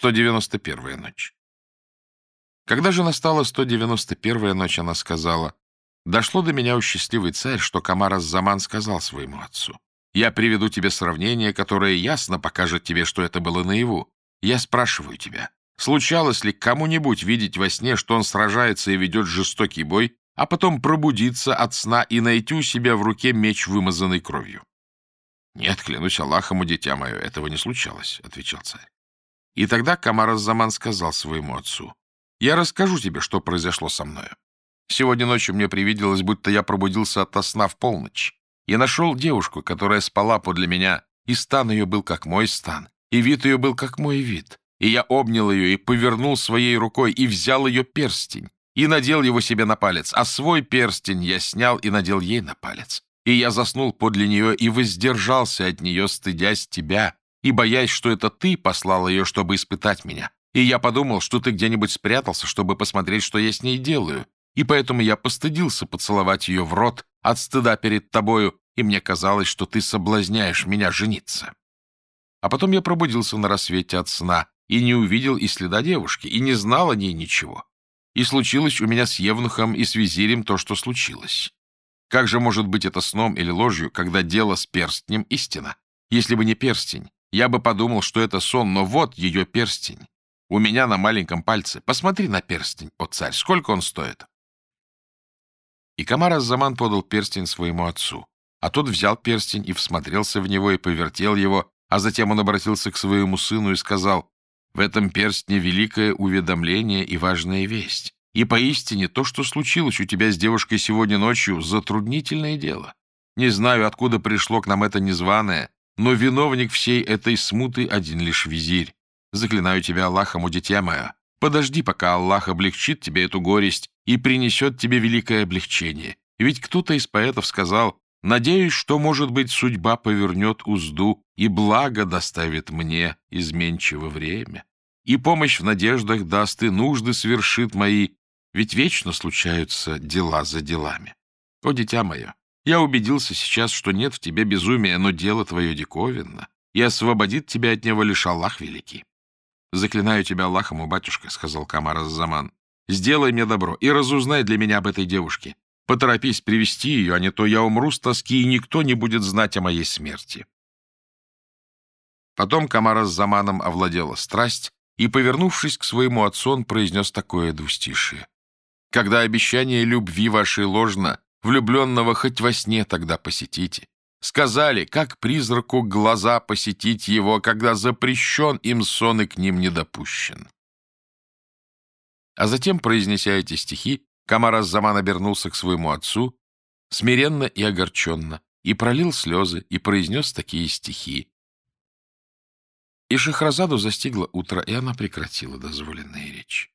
191-я ночь. Когда же настала 191-я ночь, она сказала, «Дошло до меня, у счастливый царь, что Камар Заман сказал своему отцу, «Я приведу тебе сравнение, которое ясно покажет тебе, что это было наяву. Я спрашиваю тебя, случалось ли кому-нибудь видеть во сне, что он сражается и ведет жестокий бой, а потом пробудиться от сна и найти у себя в руке меч, вымазанный кровью?» «Нет, клянусь Аллахом, дитя мое, этого не случалось», — отвечал царь. И тогда Камар Заман сказал своему отцу, «Я расскажу тебе, что произошло со мною. Сегодня ночью мне привиделось, будто я пробудился от сна в полночь. Я нашел девушку, которая спала подле меня, и стан ее был как мой стан, и вид ее был как мой вид. И я обнял ее и повернул своей рукой, и взял ее перстень, и надел его себе на палец, а свой перстень я снял и надел ей на палец. И я заснул подле нее и воздержался от нее, стыдясь тебя, и боясь, что это ты послал ее, чтобы испытать меня. И я подумал, что ты где-нибудь спрятался, чтобы посмотреть, что я с ней делаю. И поэтому я постыдился поцеловать ее в рот от стыда перед тобою, и мне казалось, что ты соблазняешь меня жениться. А потом я пробудился на рассвете от сна и не увидел и следа девушки, и не знал о ней ничего. И случилось у меня с Евнухом и с визирем то, что случилось. Как же может быть это сном или ложью, когда дело с перстнем истина? Если бы не перстень, я бы подумал, что это сон, но вот ее перстень. У меня на маленьком пальце. Посмотри на перстень, о царь, сколько он стоит. И Камар Заман подал перстень своему отцу. А тот взял перстень и всмотрелся в него и повертел его, а затем он обратился к своему сыну и сказал, «В этом перстне великое уведомление и важная весть. И поистине то, что случилось у тебя с девушкой сегодня ночью, затруднительное дело. Не знаю, откуда пришло к нам это незваное, но виновник всей этой смуты один лишь визирь. Заклинаю тебя Аллахом, у дитя мое, подожди, пока Аллах облегчит тебе эту горесть и принесет тебе великое облегчение. Ведь кто-то из поэтов сказал, «Надеюсь, что, может быть, судьба повернет узду и благо доставит мне изменчиво время, и помощь в надеждах даст и нужды свершит мои, ведь вечно случаются дела за делами. О, дитя мое, я убедился сейчас, что нет в тебе безумия, но дело твое диковинно, и освободит тебя от него лишь Аллах Великий. «Заклинаю тебя Аллахом, о батюшка», — сказал Камар Заман. «Сделай мне добро и разузнай для меня об этой девушке. Поторопись привести ее, а не то я умру с тоски, и никто не будет знать о моей смерти». Потом Камара с Заманом овладела страсть, и, повернувшись к своему отцу, он произнес такое двустишие. Когда обещание любви вашей ложно, влюбленного хоть во сне тогда посетите. Сказали, как призраку глаза посетить его, когда запрещен им сон и к ним не допущен. А затем, произнеся эти стихи, Камар Заман обернулся к своему отцу, смиренно и огорченно, и пролил слезы, и произнес такие стихи. И Шахразаду застигло утро, и она прекратила дозволенные речи.